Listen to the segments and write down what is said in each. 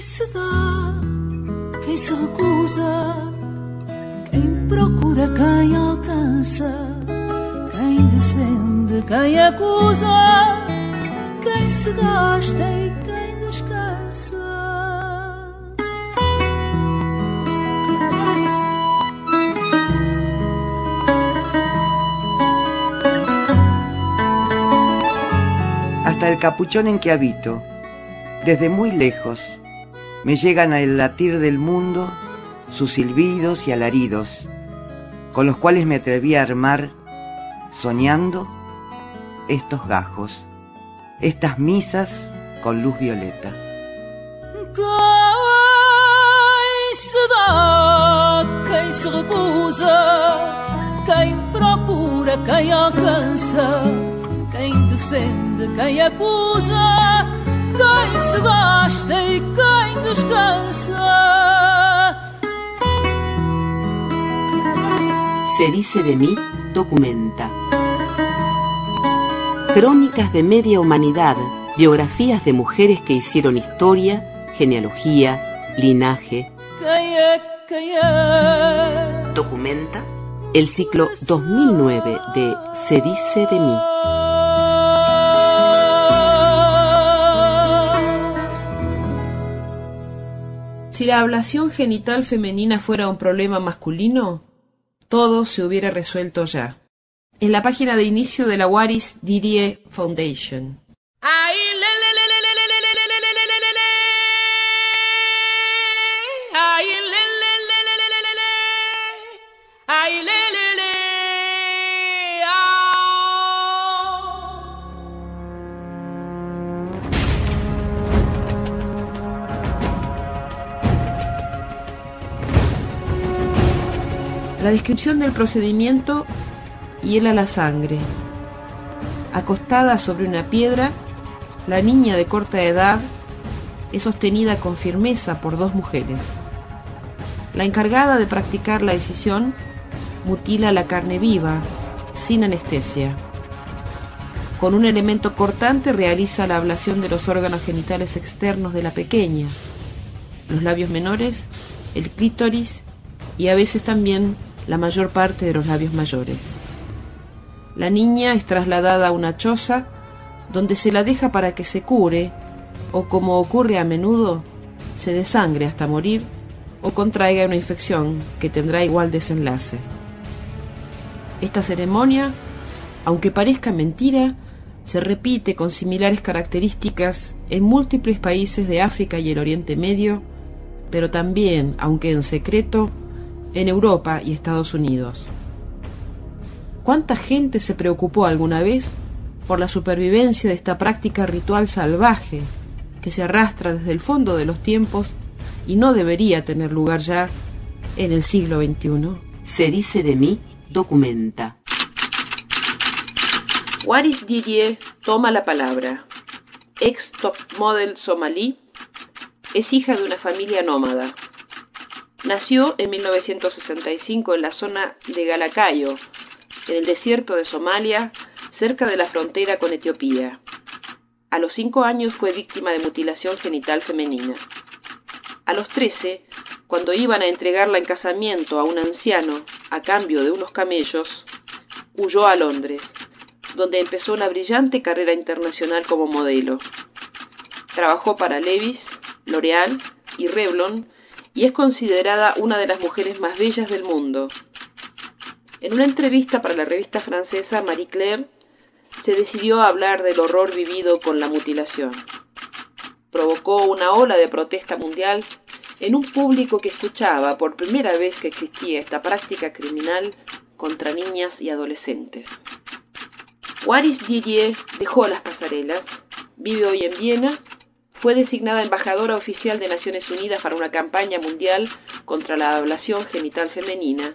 Se dá, quem se recusa, quem procura, quem alcança, quem defende, quem acusa, quem se gasta e quem descansa. Hasta el capuchón en que habito, desde muy lejos, me llegan al latir del mundo sus silbidos y alaridos, con los cuales me atreví a armar, soñando, estos gajos, estas misas con luz violeta. Quem defende, quem acusa, quem se e quem descansa. Se dice de mí, documenta. Crónicas de media humanidad, biografías de mujeres que hicieron historia, genealogía, linaje. Documenta el ciclo 2009 de Se dice de mí. Si la ablación genital femenina fuera un problema masculino, todo se hubiera resuelto ya. En la página de inicio de la Waris Didier Foundation. La descripción del procedimiento hiela la sangre. Acostada sobre una piedra, la niña de corta edad es sostenida con firmeza por dos mujeres. La encargada de practicar la decisión mutila la carne viva, sin anestesia. Con un elemento cortante realiza la ablación de los órganos genitales externos de la pequeña, los labios menores, el clítoris y a veces también la mayor parte de los labios mayores. La niña es trasladada a una choza donde se la deja para que se cure o como ocurre a menudo, se desangre hasta morir o contraiga una infección que tendrá igual desenlace. Esta ceremonia, aunque parezca mentira, se repite con similares características en múltiples países de África y el Oriente Medio, pero también, aunque en secreto, en Europa y Estados Unidos. ¿Cuánta gente se preocupó alguna vez por la supervivencia de esta práctica ritual salvaje que se arrastra desde el fondo de los tiempos y no debería tener lugar ya en el siglo XXI? Se dice de mí, documenta. Waris Didier toma la palabra. Ex top model somalí, es hija de una familia nómada. Nació en 1965 en la zona de Galacayo, en el desierto de Somalia, cerca de la frontera con Etiopía. A los cinco años fue víctima de mutilación genital femenina. A los trece, cuando iban a entregarla en casamiento a un anciano a cambio de unos camellos, huyó a Londres, donde empezó una brillante carrera internacional como modelo. Trabajó para Levis, L'Oreal y Revlon y es considerada una de las mujeres más bellas del mundo. En una entrevista para la revista francesa Marie Claire, se decidió a hablar del horror vivido con la mutilación. Provocó una ola de protesta mundial en un público que escuchaba por primera vez que existía esta práctica criminal contra niñas y adolescentes. Waris Didier dejó las pasarelas, vive hoy en Viena, fue designada embajadora oficial de Naciones Unidas para una campaña mundial contra la ablación genital femenina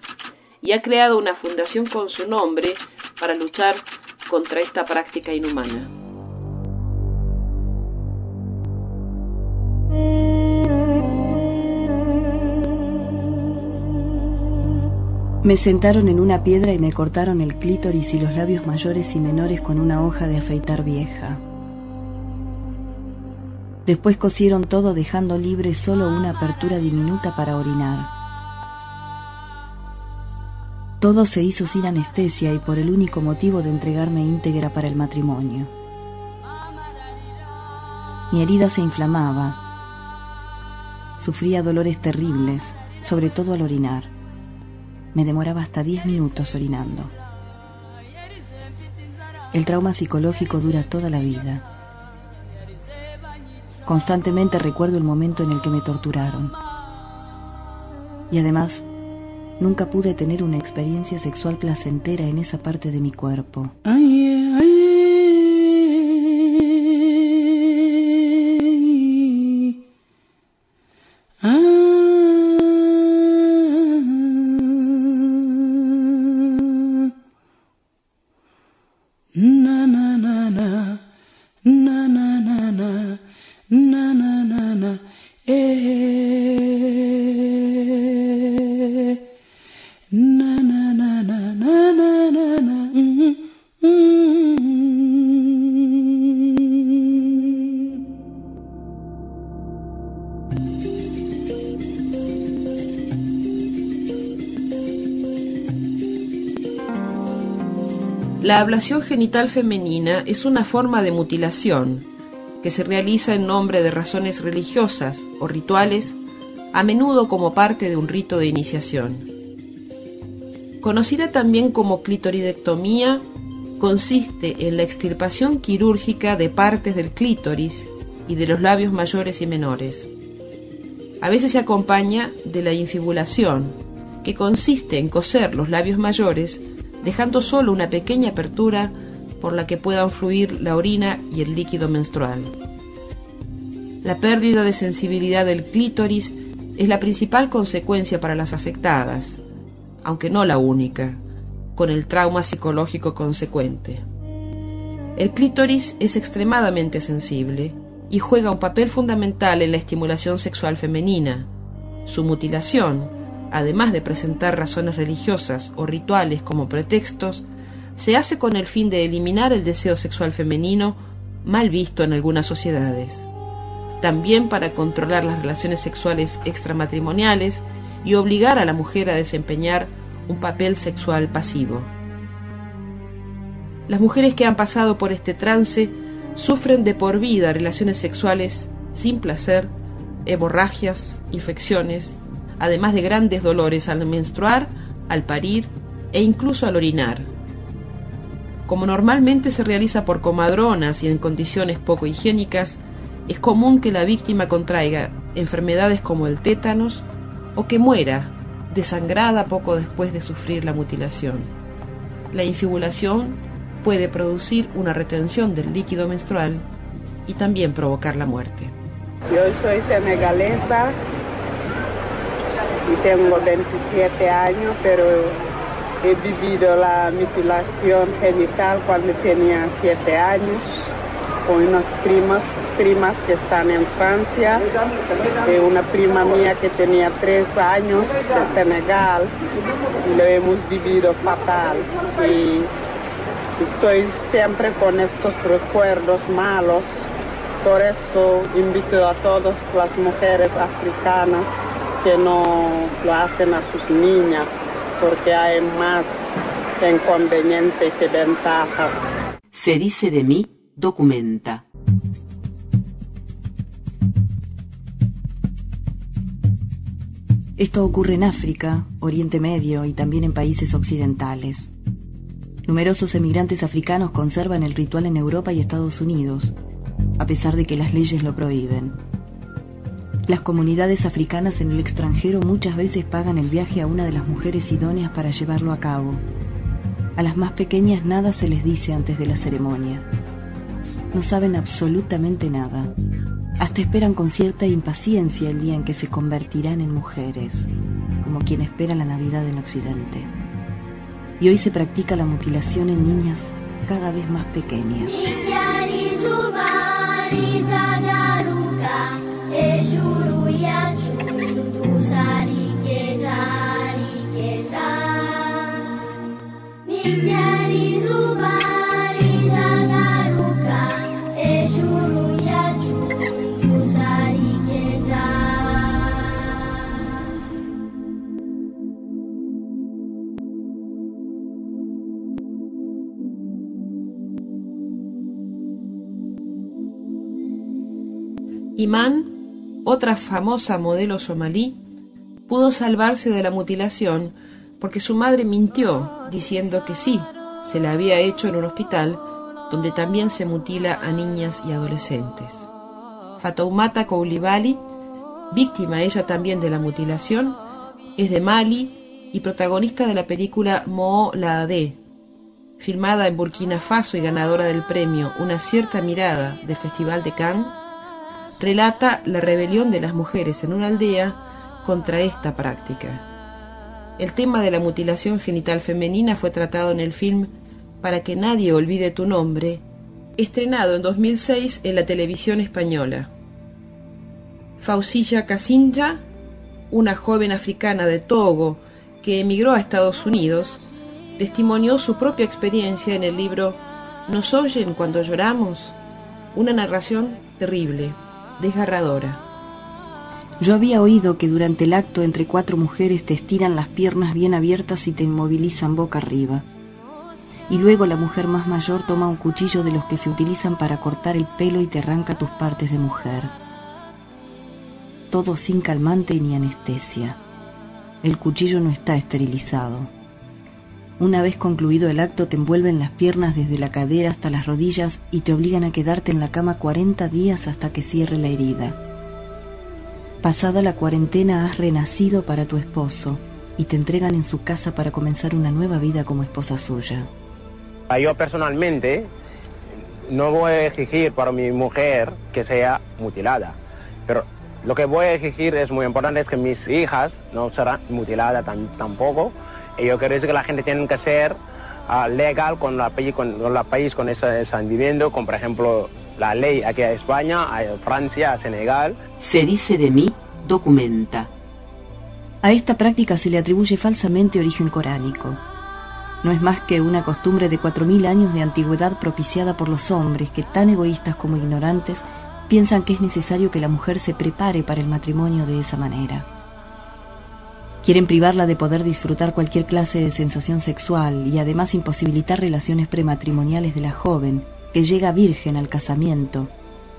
y ha creado una fundación con su nombre para luchar contra esta práctica inhumana. Me sentaron en una piedra y me cortaron el clítoris y los labios mayores y menores con una hoja de afeitar vieja. Después cosieron todo dejando libre solo una apertura diminuta para orinar. Todo se hizo sin anestesia y por el único motivo de entregarme íntegra para el matrimonio. Mi herida se inflamaba. Sufría dolores terribles, sobre todo al orinar. Me demoraba hasta 10 minutos orinando. El trauma psicológico dura toda la vida. Constantemente recuerdo el momento en el que me torturaron. Y además, nunca pude tener una experiencia sexual placentera en esa parte de mi cuerpo. na La ablación genital femenina es una forma de mutilación que se realiza en nombre de razones religiosas o rituales, a menudo como parte de un rito de iniciación. Conocida también como clitoridectomía, consiste en la extirpación quirúrgica de partes del clítoris y de los labios mayores y menores. A veces se acompaña de la infibulación, que consiste en coser los labios mayores dejando solo una pequeña apertura por la que puedan fluir la orina y el líquido menstrual. La pérdida de sensibilidad del clítoris es la principal consecuencia para las afectadas, aunque no la única, con el trauma psicológico consecuente. El clítoris es extremadamente sensible y juega un papel fundamental en la estimulación sexual femenina. Su mutilación, además de presentar razones religiosas o rituales como pretextos, se hace con el fin de eliminar el deseo sexual femenino mal visto en algunas sociedades. También para controlar las relaciones sexuales extramatrimoniales y obligar a la mujer a desempeñar un papel sexual pasivo. Las mujeres que han pasado por este trance sufren de por vida relaciones sexuales sin placer, hemorragias, infecciones, además de grandes dolores al menstruar, al parir e incluso al orinar. Como normalmente se realiza por comadronas y en condiciones poco higiénicas, es común que la víctima contraiga enfermedades como el tétanos o que muera desangrada poco después de sufrir la mutilación. La infibulación puede producir una retención del líquido menstrual y también provocar la muerte. Yo soy senegalesa y tengo 27 años, pero he vivido la mutilación genital cuando tenía 7 años con unas primas, primas que están en Francia, una prima mía que tenía 3 años de Senegal y lo hemos vivido fatal. Y estoy siempre con estos recuerdos malos. Por eso invito a todas las mujeres africanas que no lo hacen a sus niñas, porque hay más inconvenientes que ventajas. Se dice de mí, documenta. Esto ocurre en África, Oriente Medio y también en países occidentales. Numerosos emigrantes africanos conservan el ritual en Europa y Estados Unidos, a pesar de que las leyes lo prohíben. Las comunidades africanas en el extranjero muchas veces pagan el viaje a una de las mujeres idóneas para llevarlo a cabo. A las más pequeñas nada se les dice antes de la ceremonia. No saben absolutamente nada. Hasta esperan con cierta impaciencia el día en que se convertirán en mujeres, como quien espera la Navidad en Occidente. Y hoy se practica la mutilación en niñas cada vez más pequeñas. Imán, otra famosa modelo somalí, pudo salvarse de la mutilación porque su madre mintió diciendo que sí, se la había hecho en un hospital donde también se mutila a niñas y adolescentes. Fatoumata Koulibaly, víctima ella también de la mutilación, es de Mali y protagonista de la película Mo la Ade, filmada en Burkina Faso y ganadora del premio Una cierta mirada del Festival de Cannes, relata la rebelión de las mujeres en una aldea contra esta práctica. El tema de la mutilación genital femenina fue tratado en el film Para que nadie olvide tu nombre, estrenado en 2006 en la televisión española. Fausilla Kasinja, una joven africana de Togo que emigró a Estados Unidos, testimonió su propia experiencia en el libro ¿Nos oyen cuando lloramos? Una narración terrible, desgarradora. Yo había oído que durante el acto entre cuatro mujeres te estiran las piernas bien abiertas y te inmovilizan boca arriba. Y luego la mujer más mayor toma un cuchillo de los que se utilizan para cortar el pelo y te arranca tus partes de mujer. Todo sin calmante ni anestesia. El cuchillo no está esterilizado. Una vez concluido el acto te envuelven las piernas desde la cadera hasta las rodillas y te obligan a quedarte en la cama 40 días hasta que cierre la herida. Pasada la cuarentena has renacido para tu esposo y te entregan en su casa para comenzar una nueva vida como esposa suya. Yo personalmente no voy a exigir para mi mujer que sea mutilada, pero lo que voy a exigir es muy importante es que mis hijas no serán mutiladas tampoco. Y yo quiero decir que la gente tiene que ser uh, legal con la, con, con la país con ese están viviendo, como por ejemplo la ley aquí a España, a Francia, a Senegal. Se dice de mí, documenta. A esta práctica se le atribuye falsamente origen coránico. No es más que una costumbre de cuatro mil años de antigüedad propiciada por los hombres que, tan egoístas como ignorantes, piensan que es necesario que la mujer se prepare para el matrimonio de esa manera. Quieren privarla de poder disfrutar cualquier clase de sensación sexual y además imposibilitar relaciones prematrimoniales de la joven, que llega virgen al casamiento,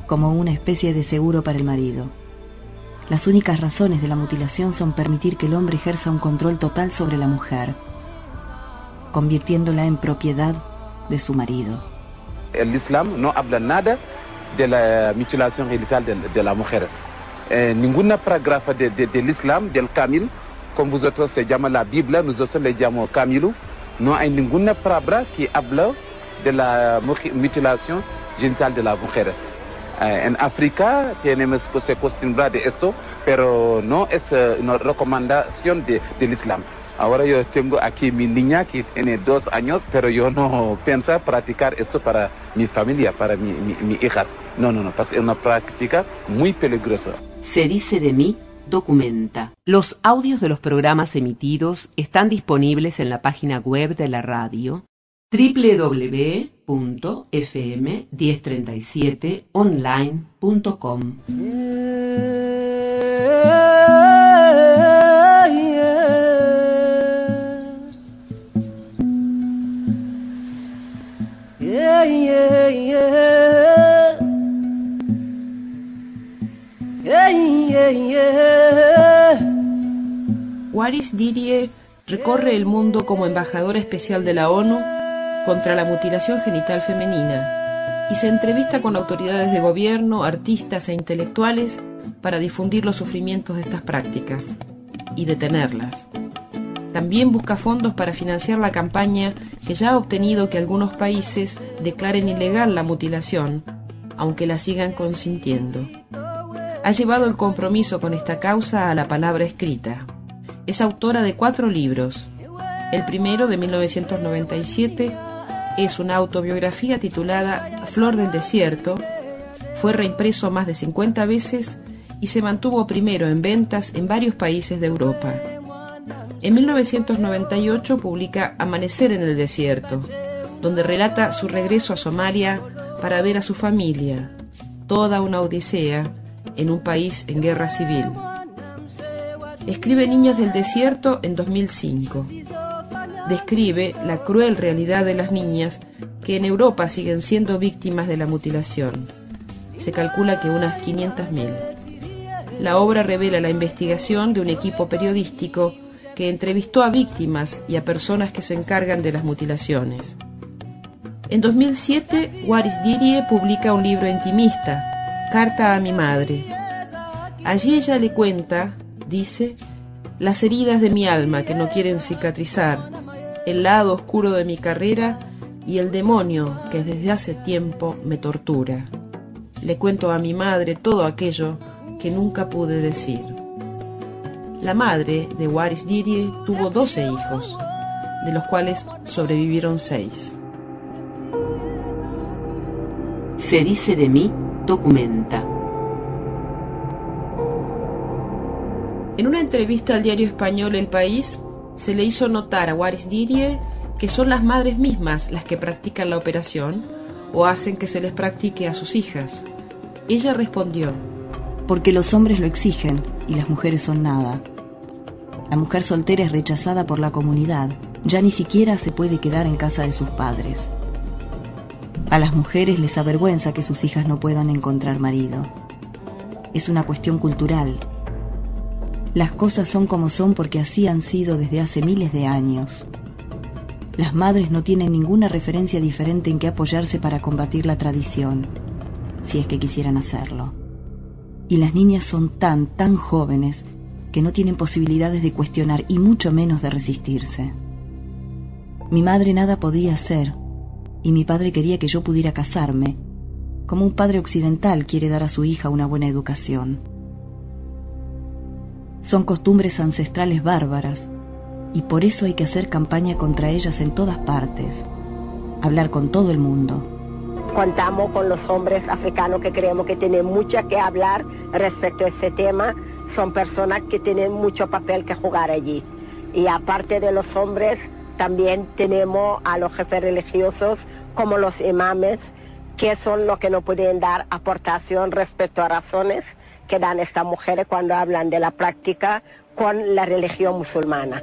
como una especie de seguro para el marido. Las únicas razones de la mutilación son permitir que el hombre ejerza un control total sobre la mujer, convirtiéndola en propiedad de su marido. El Islam no habla nada de la mutilación genital de, las mujeres. Eh, ninguna parágrafa de, de, del Islam, del Kamil, como vosotros se llama la Biblia, nosotros le llamamos Kamilu, no hay ninguna palabra que habla de la mutilación genital de las mujeres. Eh, en África tenemos que se acostumbrar de esto, pero no es uh, una recomendación de, del Islam. Ahora yo tengo aquí mi niña que tiene dos años, pero yo no pienso practicar esto para mi familia, para mi, mi, hijas. No, no, no, es una práctica muy peligrosa. Se dice de mí, documenta. Los audios de los programas emitidos están disponibles en la página web de la radio www.fm1037online.com. Yeah, yeah, yeah. Waris Dirie recorre el mundo como embajadora especial de la ONU contra la mutilación genital femenina y se entrevista con autoridades de gobierno, artistas e intelectuales para difundir los sufrimientos de estas prácticas y detenerlas. También busca fondos para financiar la campaña que ya ha obtenido que algunos países declaren ilegal la mutilación, aunque la sigan consintiendo. Ha llevado el compromiso con esta causa a la palabra escrita. Es autora de cuatro libros. El primero, de 1997, es una autobiografía titulada Flor del Desierto. Fue reimpreso más de 50 veces y se mantuvo primero en ventas en varios países de Europa. En 1998 publica Amanecer en el Desierto, donde relata su regreso a Somalia para ver a su familia, toda una odisea en un país en guerra civil. Escribe Niñas del Desierto en 2005. Describe la cruel realidad de las niñas que en Europa siguen siendo víctimas de la mutilación. Se calcula que unas 500.000. La obra revela la investigación de un equipo periodístico que entrevistó a víctimas y a personas que se encargan de las mutilaciones. En 2007, Waris Dirie publica un libro intimista, Carta a mi madre. Allí ella le cuenta, dice, las heridas de mi alma que no quieren cicatrizar, el lado oscuro de mi carrera y el demonio que desde hace tiempo me tortura. Le cuento a mi madre todo aquello que nunca pude decir. La madre de Waris Dirie tuvo 12 hijos, de los cuales sobrevivieron seis. Se dice de mí, documenta. En una entrevista al diario español El País, se le hizo notar a Waris Dirie que son las madres mismas las que practican la operación o hacen que se les practique a sus hijas. Ella respondió, Porque los hombres lo exigen y las mujeres son nada. La mujer soltera es rechazada por la comunidad, ya ni siquiera se puede quedar en casa de sus padres. A las mujeres les avergüenza que sus hijas no puedan encontrar marido. Es una cuestión cultural. Las cosas son como son porque así han sido desde hace miles de años. Las madres no tienen ninguna referencia diferente en que apoyarse para combatir la tradición, si es que quisieran hacerlo. Y las niñas son tan, tan jóvenes que no tienen posibilidades de cuestionar y mucho menos de resistirse. Mi madre nada podía hacer y mi padre quería que yo pudiera casarme, como un padre occidental quiere dar a su hija una buena educación. Son costumbres ancestrales bárbaras y por eso hay que hacer campaña contra ellas en todas partes, hablar con todo el mundo. Contamos con los hombres africanos que creemos que tienen mucho que hablar respecto a ese tema, son personas que tienen mucho papel que jugar allí. Y aparte de los hombres, también tenemos a los jefes religiosos como los imames, que son los que nos pueden dar aportación respecto a razones que dan estas mujeres cuando hablan de la práctica con la religión musulmana.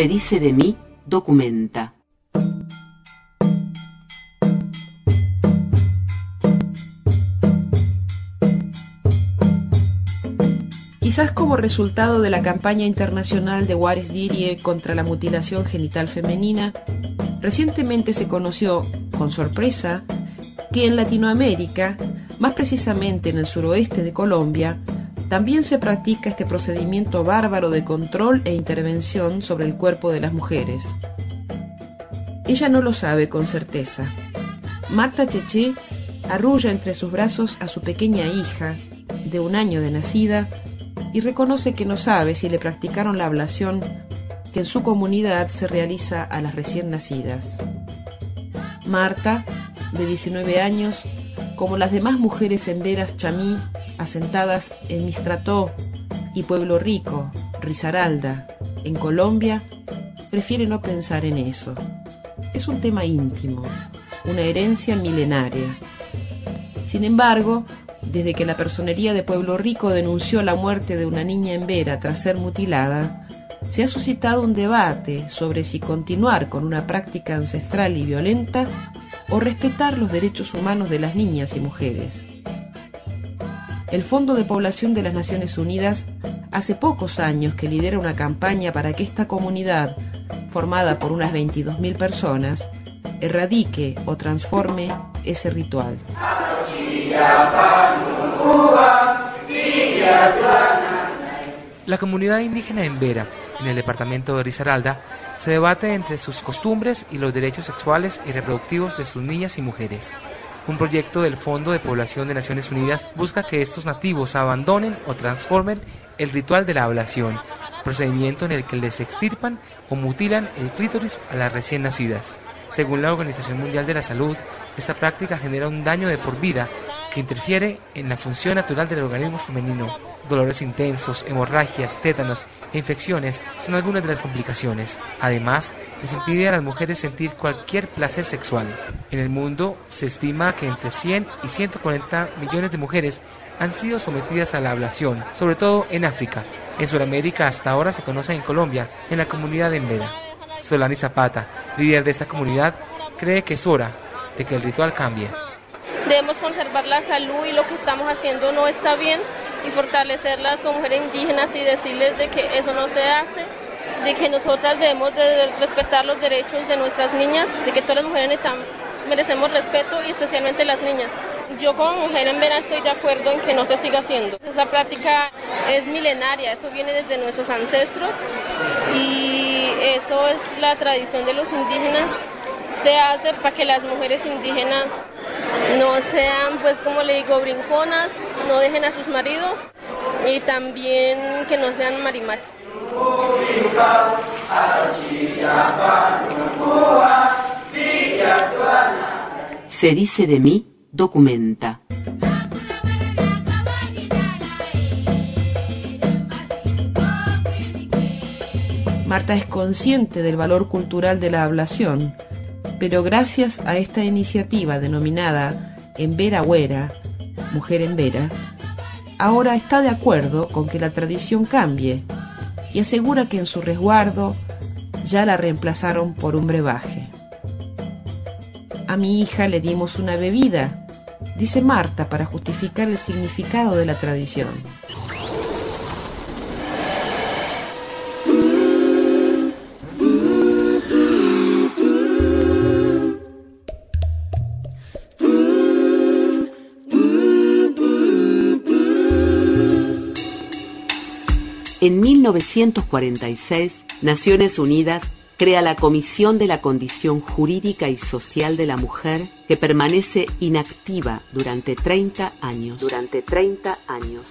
Se dice de mí, documenta. Quizás como resultado de la campaña internacional de Waris Dirie contra la mutilación genital femenina, recientemente se conoció, con sorpresa, que en Latinoamérica, más precisamente en el suroeste de Colombia, también se practica este procedimiento bárbaro de control e intervención sobre el cuerpo de las mujeres. Ella no lo sabe con certeza. Marta Cheché arrulla entre sus brazos a su pequeña hija, de un año de nacida, y reconoce que no sabe si le practicaron la ablación que en su comunidad se realiza a las recién nacidas. Marta, de 19 años, como las demás mujeres senderas chamí asentadas en Mistrató y Pueblo Rico, Risaralda, en Colombia, prefiere no pensar en eso. Es un tema íntimo, una herencia milenaria. Sin embargo, desde que la personería de Pueblo Rico denunció la muerte de una niña en Vera tras ser mutilada, se ha suscitado un debate sobre si continuar con una práctica ancestral y violenta o respetar los derechos humanos de las niñas y mujeres. El Fondo de Población de las Naciones Unidas hace pocos años que lidera una campaña para que esta comunidad, formada por unas 22.000 personas, erradique o transforme ese ritual. La comunidad indígena en Vera, en el departamento de Risaralda, se debate entre sus costumbres y los derechos sexuales y reproductivos de sus niñas y mujeres. Un proyecto del Fondo de Población de Naciones Unidas busca que estos nativos abandonen o transformen el ritual de la ablación, procedimiento en el que les extirpan o mutilan el clítoris a las recién nacidas. Según la Organización Mundial de la Salud, esta práctica genera un daño de por vida que interfiere en la función natural del organismo femenino. Dolores intensos, hemorragias, tétanos e infecciones son algunas de las complicaciones. Además, les impide a las mujeres sentir cualquier placer sexual. En el mundo se estima que entre 100 y 140 millones de mujeres han sido sometidas a la ablación, sobre todo en África. En Sudamérica hasta ahora se conoce en Colombia, en la comunidad de Embera. Solani Zapata, líder de esta comunidad, cree que es hora de que el ritual cambie. Debemos conservar la salud y lo que estamos haciendo no está bien y fortalecerlas como mujeres indígenas y decirles de que eso no se hace, de que nosotras debemos de respetar los derechos de nuestras niñas, de que todas las mujeres merecemos respeto y especialmente las niñas. Yo como mujer en Vera estoy de acuerdo en que no se siga haciendo. Esa práctica es milenaria, eso viene desde nuestros ancestros y eso es la tradición de los indígenas. Se hace para que las mujeres indígenas no sean, pues como le digo, brinconas, no dejen a sus maridos y también que no sean marimachos. Se dice de mí, documenta. Marta es consciente del valor cultural de la ablación, pero gracias a esta iniciativa denominada En Vera Huera, Mujer en Vera, ahora está de acuerdo con que la tradición cambie y asegura que en su resguardo ya la reemplazaron por un brebaje. A mi hija le dimos una bebida, dice Marta para justificar el significado de la tradición. En 1946, Naciones Unidas crea la Comisión de la Condición Jurídica y Social de la Mujer que permanece inactiva durante 30 años. Durante 30 años.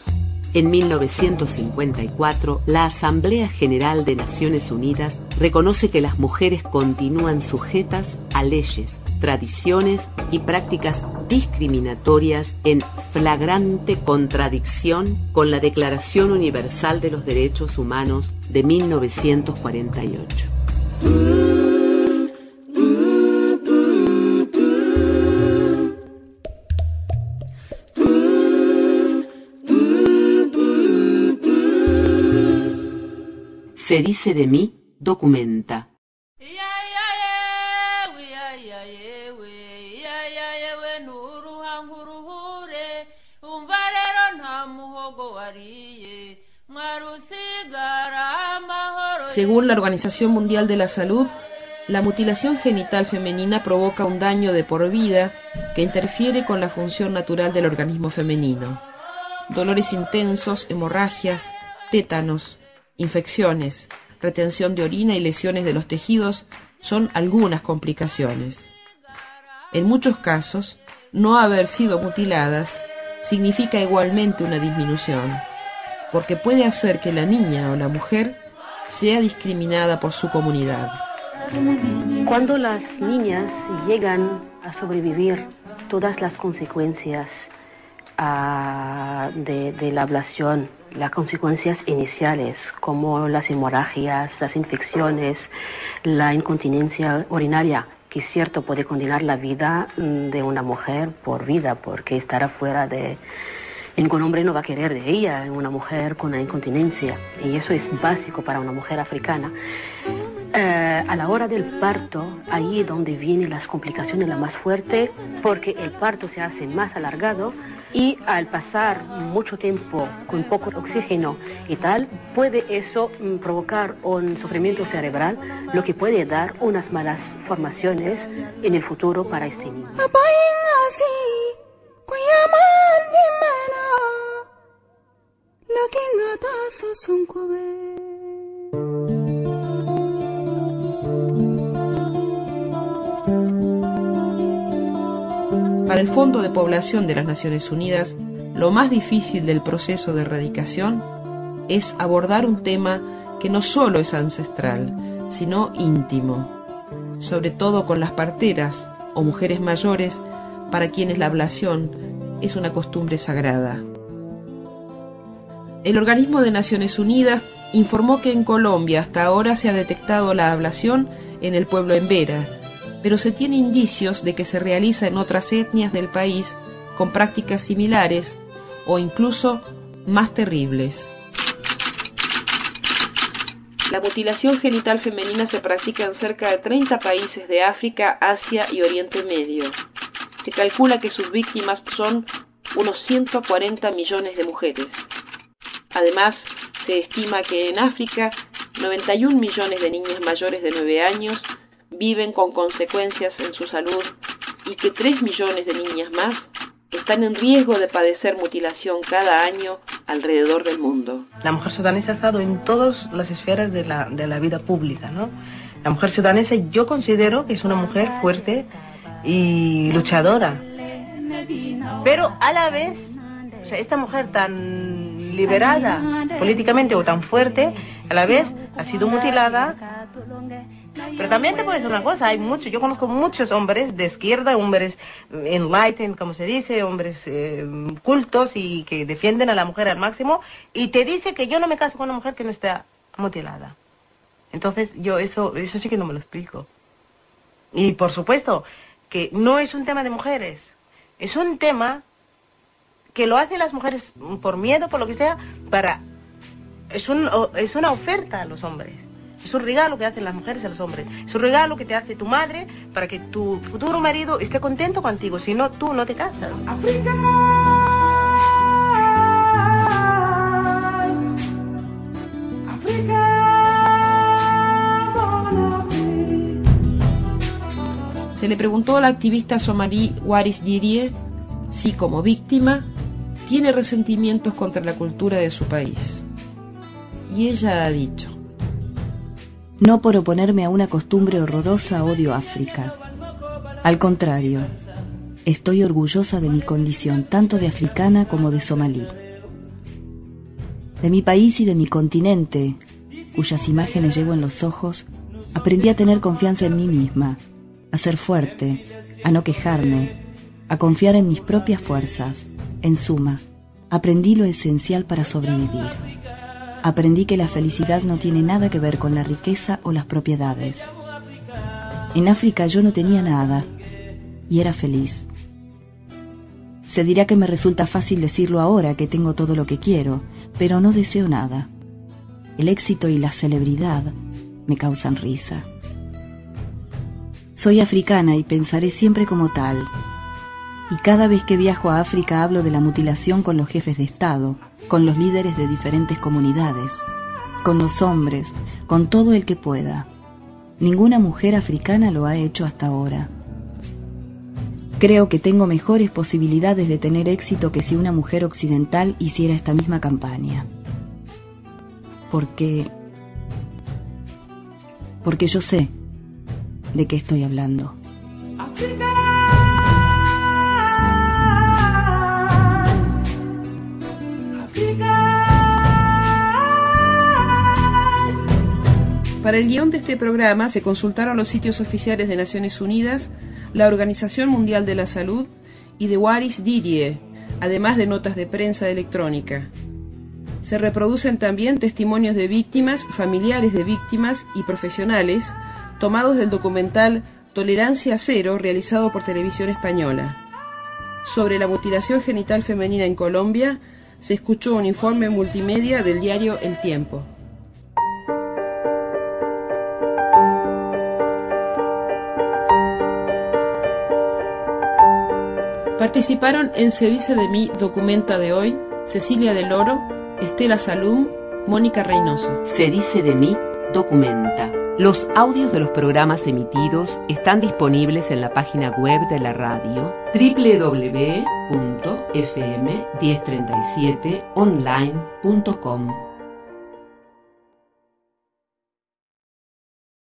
En 1954, la Asamblea General de Naciones Unidas reconoce que las mujeres continúan sujetas a leyes, tradiciones y prácticas discriminatorias en flagrante contradicción con la Declaración Universal de los Derechos Humanos de 1948. Se dice de mí, documenta. Según la Organización Mundial de la Salud, la mutilación genital femenina provoca un daño de por vida que interfiere con la función natural del organismo femenino. Dolores intensos, hemorragias, tétanos, infecciones, retención de orina y lesiones de los tejidos son algunas complicaciones. En muchos casos, no haber sido mutiladas significa igualmente una disminución, porque puede hacer que la niña o la mujer sea discriminada por su comunidad. Cuando las niñas llegan a sobrevivir todas las consecuencias ah, de, de la ablación, las consecuencias iniciales como las hemorragias, las infecciones, la incontinencia urinaria, que es cierto puede condenar la vida mm, de una mujer por vida, porque estará fuera de... Ningún hombre no va a querer de ella, una mujer con la incontinencia, y eso es básico para una mujer africana. Eh, a la hora del parto, ahí es donde vienen las complicaciones la más fuerte, porque el parto se hace más alargado, y al pasar mucho tiempo con poco oxígeno y tal, puede eso mm, provocar un sufrimiento cerebral, lo que puede dar unas malas formaciones en el futuro para este niño. Para el Fondo de Población de las Naciones Unidas, lo más difícil del proceso de erradicación es abordar un tema que no solo es ancestral, sino íntimo, sobre todo con las parteras o mujeres mayores para quienes la ablación es una costumbre sagrada. El Organismo de Naciones Unidas informó que en Colombia hasta ahora se ha detectado la ablación en el pueblo Embera, pero se tiene indicios de que se realiza en otras etnias del país con prácticas similares o incluso más terribles. La mutilación genital femenina se practica en cerca de 30 países de África, Asia y Oriente Medio. Se calcula que sus víctimas son unos 140 millones de mujeres. Además, se estima que en África 91 millones de niñas mayores de 9 años viven con consecuencias en su salud y que 3 millones de niñas más están en riesgo de padecer mutilación cada año alrededor del mundo. La mujer sudanesa ha estado en todas las esferas de la, de la vida pública, ¿no? La mujer sudanesa yo considero que es una mujer fuerte y luchadora. Pero a la vez, o sea, esta mujer tan liberada políticamente o tan fuerte, a la vez ha sido mutilada pero también te puedo decir una cosa, hay muchos, yo conozco muchos hombres de izquierda, hombres enlightened, como se dice, hombres eh, cultos y que defienden a la mujer al máximo, y te dice que yo no me caso con una mujer que no está mutilada. Entonces, yo eso, eso sí que no me lo explico. Y por supuesto, que no es un tema de mujeres, es un tema que lo hacen las mujeres por miedo, por lo que sea, para... Es, un, es una oferta a los hombres. Es un regalo que hacen las mujeres a los hombres. Es un regalo que te hace tu madre para que tu futuro marido esté contento contigo. Si no, tú no te casas. Se le preguntó a la activista somalí Waris Dirie si como víctima tiene resentimientos contra la cultura de su país. Y ella ha dicho, no por oponerme a una costumbre horrorosa odio África. Al contrario, estoy orgullosa de mi condición tanto de africana como de somalí. De mi país y de mi continente, cuyas imágenes llevo en los ojos, aprendí a tener confianza en mí misma, a ser fuerte, a no quejarme, a confiar en mis propias fuerzas. En suma, aprendí lo esencial para sobrevivir aprendí que la felicidad no tiene nada que ver con la riqueza o las propiedades. En África yo no tenía nada y era feliz. Se dirá que me resulta fácil decirlo ahora que tengo todo lo que quiero, pero no deseo nada. El éxito y la celebridad me causan risa. Soy africana y pensaré siempre como tal. Y cada vez que viajo a África hablo de la mutilación con los jefes de Estado, con los líderes de diferentes comunidades, con los hombres, con todo el que pueda. Ninguna mujer africana lo ha hecho hasta ahora. Creo que tengo mejores posibilidades de tener éxito que si una mujer occidental hiciera esta misma campaña. Porque... Porque yo sé de qué estoy hablando. Para el guion de este programa se consultaron los sitios oficiales de Naciones Unidas, la Organización Mundial de la Salud y de Waris Didier, además de notas de prensa electrónica. Se reproducen también testimonios de víctimas, familiares de víctimas y profesionales, tomados del documental Tolerancia Cero realizado por Televisión Española. Sobre la mutilación genital femenina en Colombia, se escuchó un informe multimedia del diario El Tiempo. Participaron en Se dice de mí documenta de hoy Cecilia del Oro, Estela Salum, Mónica Reynoso. Se dice de mí documenta. Los audios de los programas emitidos están disponibles en la página web de la radio www.fm1037online.com.